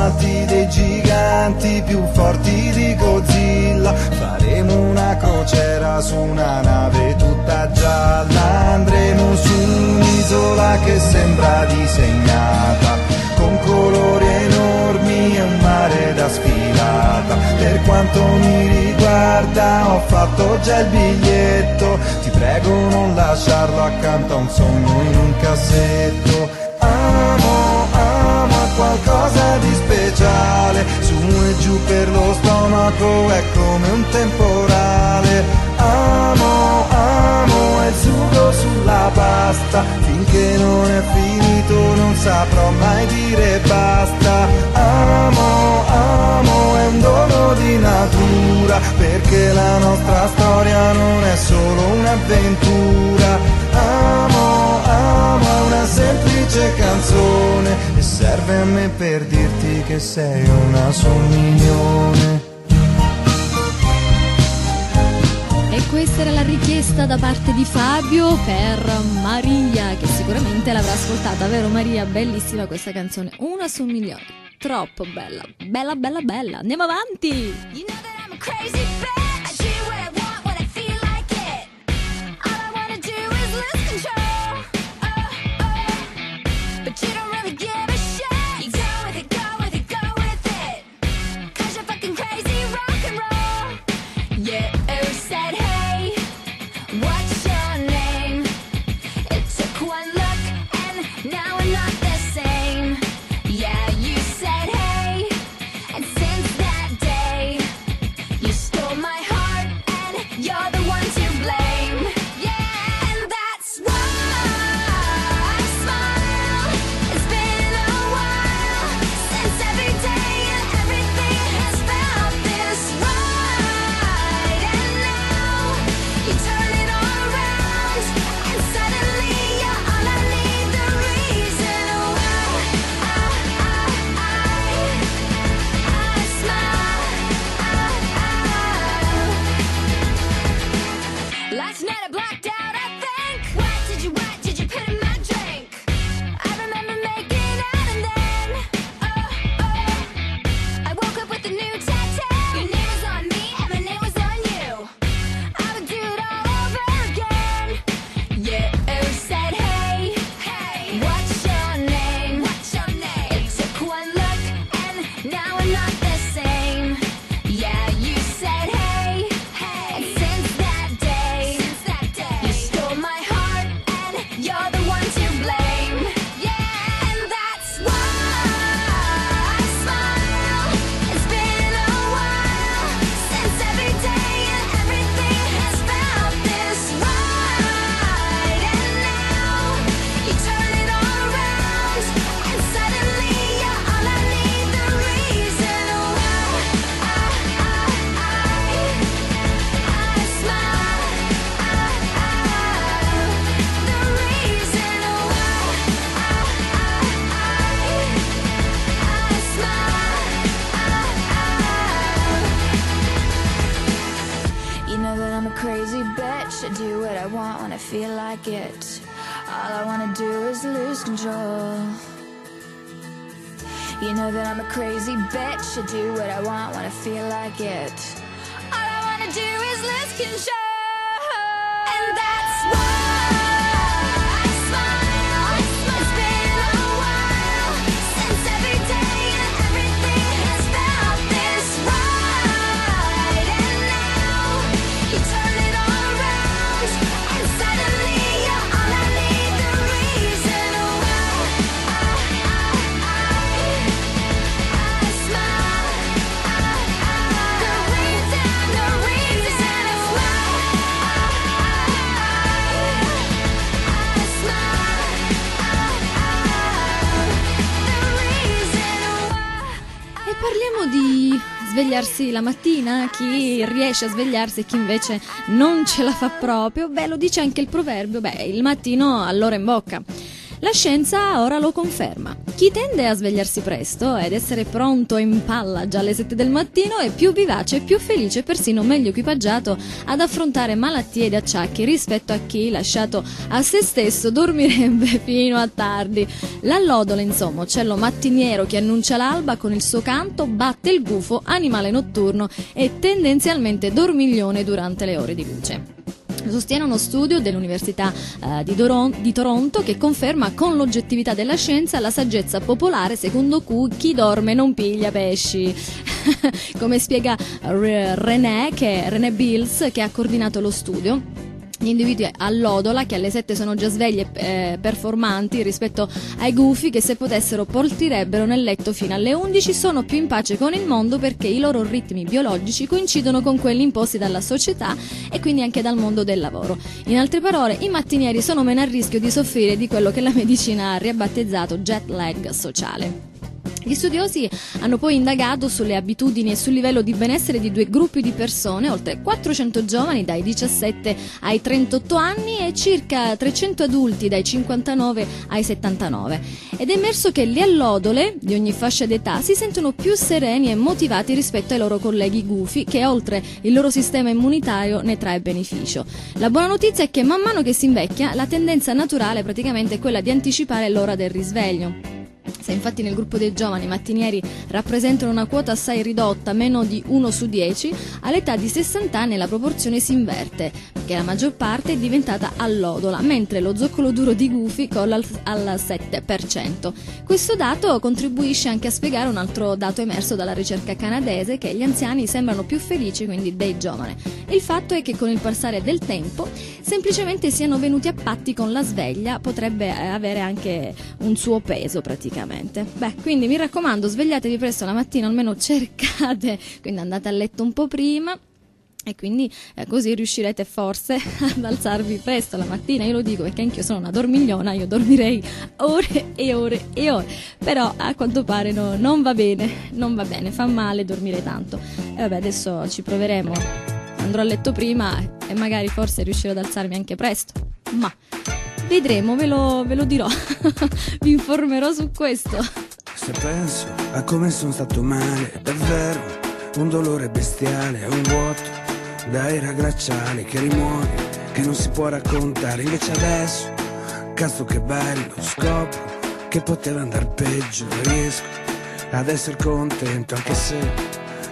Alti dei giganti, più forti di Godzilla. Faremo una crociera su una nave tutta gialla. Andremo su un'isola che sembra disegnata con colori enormi e un mare da sfilata. Per quanto mi riguarda ho fatto già il biglietto, ti prego non lasciarlo accanto a un sogno in un cassetto. Qualcosa di speciale, su e giù per lo stomaco è come un temporale. Amo, amo è il sugo sulla pasta, finché non è finito non saprò mai dire basta. Amo, amo è un dono di natura, perché la nostra storia non è solo un'avventura. Amo, amo è una semplice canzone e serve a me per dirti che sei una somiglione. E questa era la richiesta da parte di Fabio per Maria, che sicuramente l'avrà ascoltata, vero Maria? Bellissima questa canzone, una milione, troppo bella, bella bella bella, andiamo avanti! You know like. All I wanna do is lose control. And that's why svegliarsi la mattina, chi riesce a svegliarsi e chi invece non ce la fa proprio. Beh, lo dice anche il proverbio, beh, il mattino all'ora in bocca. La scienza ora lo conferma. Chi tende a svegliarsi presto ed essere pronto in palla già alle 7 del mattino è più vivace, più felice, persino meglio equipaggiato ad affrontare malattie ed acciacchi rispetto a chi, lasciato a se stesso, dormirebbe fino a tardi. L'allodola, insomma, uccello mattiniero che annuncia l'alba con il suo canto, batte il gufo, animale notturno e tendenzialmente dormiglione durante le ore di luce. Sostiene uno studio dell'Università eh, di, di Toronto che conferma con l'oggettività della scienza la saggezza popolare secondo cui chi dorme non piglia pesci. Come spiega Re- René, che, René Bills, che ha coordinato lo studio. Gli individui all'odola che alle 7 sono già svegli e eh, performanti rispetto ai gufi che se potessero portirebbero nel letto fino alle 11 sono più in pace con il mondo perché i loro ritmi biologici coincidono con quelli imposti dalla società e quindi anche dal mondo del lavoro. In altre parole, i mattinieri sono meno a rischio di soffrire di quello che la medicina ha ribattezzato jet lag sociale. Gli studiosi hanno poi indagato sulle abitudini e sul livello di benessere di due gruppi di persone, oltre 400 giovani dai 17 ai 38 anni e circa 300 adulti dai 59 ai 79. Ed è emerso che le allodole di ogni fascia d'età si sentono più sereni e motivati rispetto ai loro colleghi gufi che oltre il loro sistema immunitario ne trae beneficio. La buona notizia è che man mano che si invecchia la tendenza naturale praticamente è quella di anticipare l'ora del risveglio. Se infatti nel gruppo dei giovani i mattinieri rappresentano una quota assai ridotta, meno di 1 su 10, all'età di 60 anni la proporzione si inverte, perché la maggior parte è diventata allodola, mentre lo zoccolo duro di gufi colla al, al 7%. Questo dato contribuisce anche a spiegare un altro dato emerso dalla ricerca canadese, che gli anziani sembrano più felici quindi dei giovani. Il fatto è che con il passare del tempo semplicemente siano venuti a patti con la sveglia, potrebbe avere anche un suo peso praticamente. Beh, quindi mi raccomando, svegliatevi presto la mattina, almeno cercate, quindi andate a letto un po' prima. E quindi eh, così riuscirete forse ad alzarvi presto la mattina. Io lo dico perché anch'io sono una dormigliona, io dormirei ore e ore e ore. Però a quanto pare no, non va bene, non va bene, fa male dormire tanto. E vabbè, adesso ci proveremo. Andrò a letto prima e magari forse riuscirò ad alzarmi anche presto. Ma vedremo, ve lo, ve lo dirò. Vi informerò su questo. Se penso a come sono stato male, davvero, un dolore bestiale, un vuoto da era glaciale che rimuove, che non si può raccontare, invece adesso, cazzo che bello, scopro che poteva andar peggio, riesco ad essere contento anche se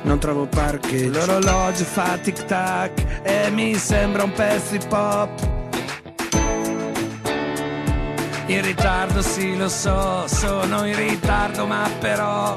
non trovo parcheggio. L'orologio fa tic tac e mi sembra un pezzo hip hop. In ritardo sì lo so, sono in ritardo ma però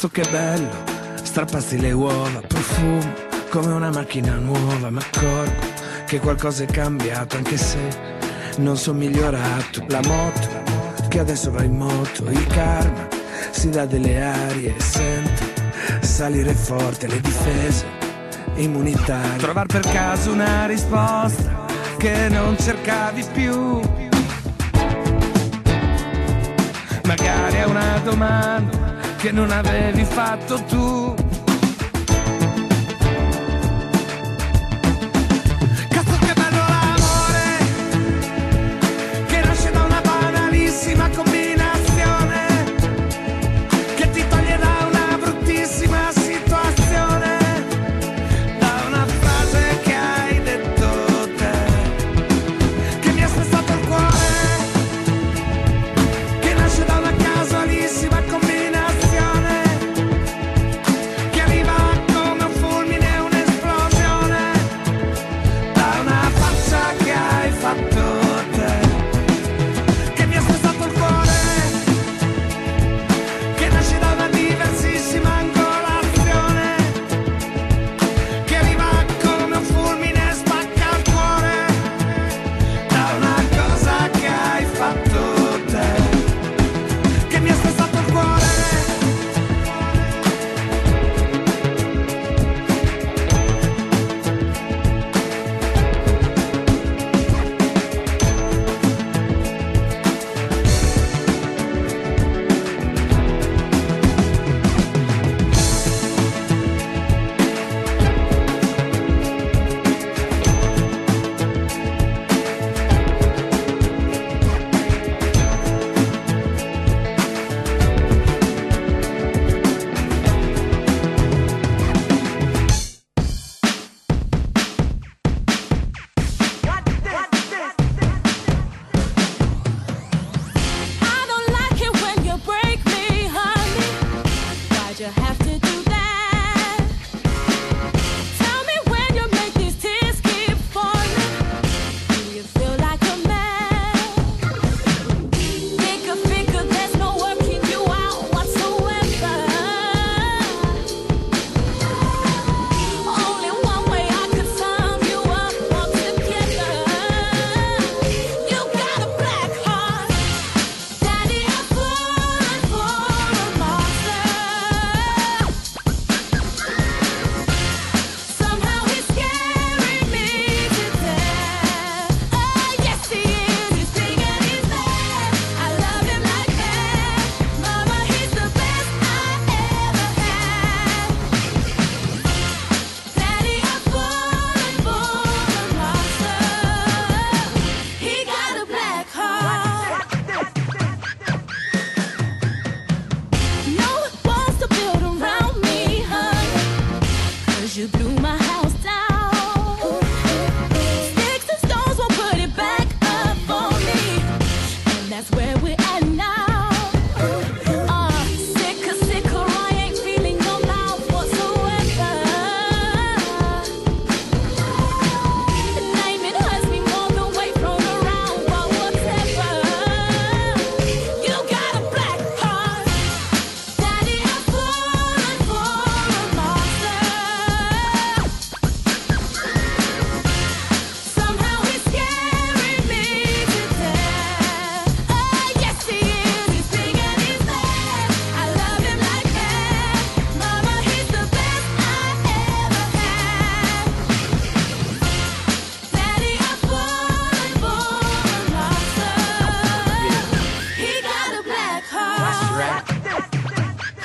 Cazzo che bello, strappasti le uova, profumo come una macchina nuova, mi accorgo che qualcosa è cambiato anche se non sono migliorato. La moto, che adesso va in moto, il karma si dà delle arie sento salire forte le difese immunitarie. Trovar per caso una risposta che non cercavi più. Magari è una domanda che non avevi fatto tu.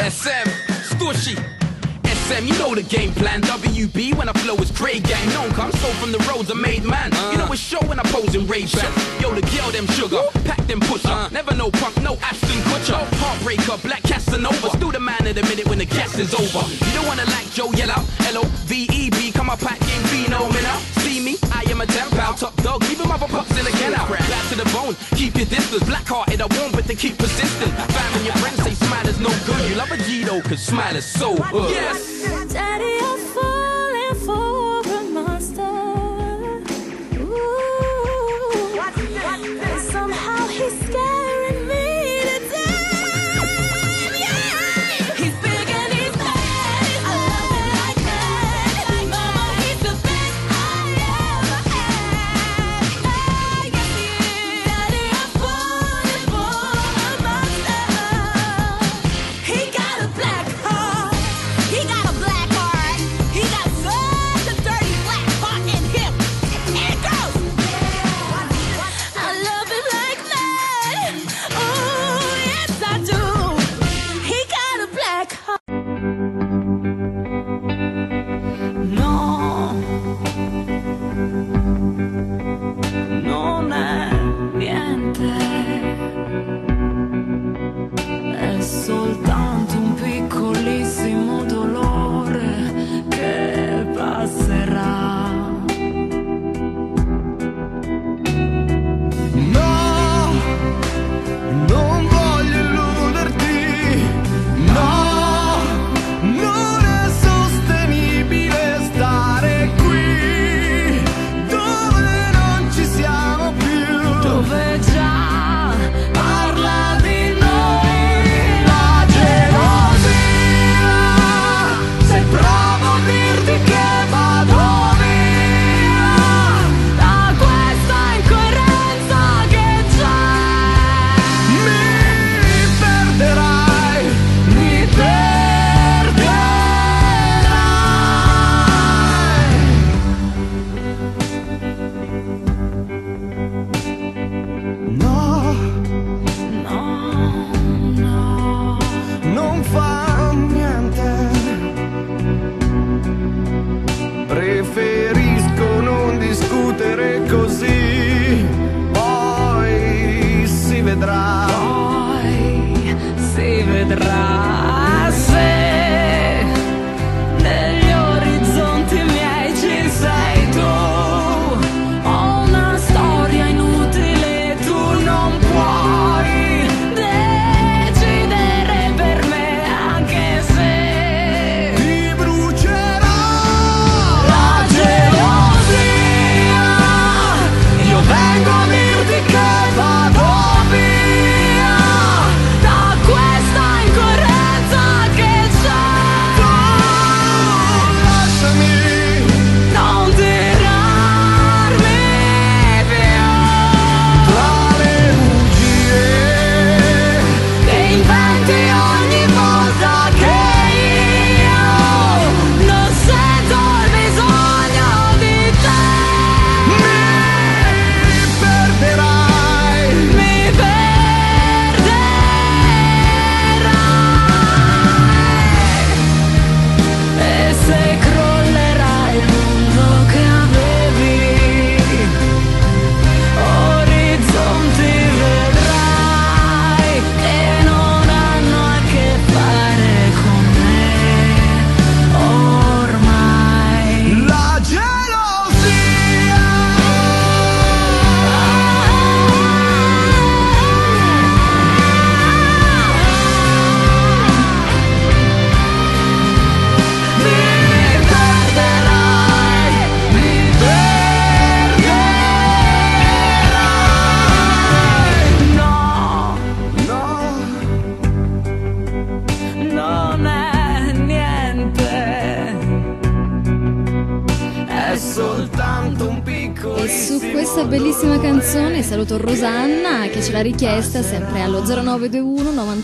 SM, Stushy. SM, you know the game plan. WB when I flow is Craig gang. Known come so from the roads I made man. Uh. You know it's show when I pose in Ray Ban. Yo, the girl them sugar, pack them pusher. Uh. Never no punk, no Ashton Kutcher. Heartbreaker, black Casanova. Do the man in a minute when the gas is over. You don't wanna like Joe Yellow, L O V E B. Come up pack game phenomenal. See me, I am a 10 pound top dog. Leave him other pups in a can out. Back to the bone, keep your distance. Black hearted, I won't, but they keep persistent. Fam and your friends say smile is no good. You love a G though, cause smile is so good. Yes! Daddy,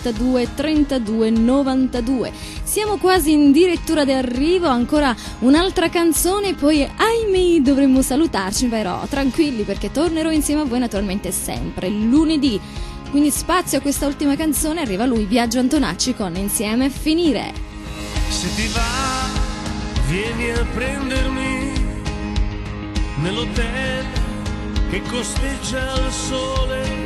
92 32 92. Siamo quasi in dirittura di arrivo, ancora un'altra canzone, poi ahimè dovremmo salutarci, però tranquilli perché tornerò insieme a voi naturalmente sempre lunedì. Quindi spazio a questa ultima canzone, arriva lui, Viaggio Antonacci con Insieme a finire. Se ti va, vieni a prendermi nell'hotel che costeggia il sole.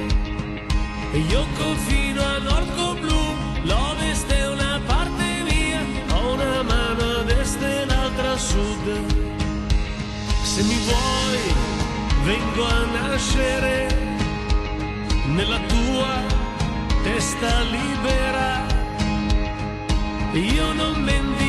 E io confino a nord con blu, l'ovest è una parte mia, ho una mano a destra e l'altra a sud. Se mi vuoi, vengo a nascere nella tua testa libera. Io non mendico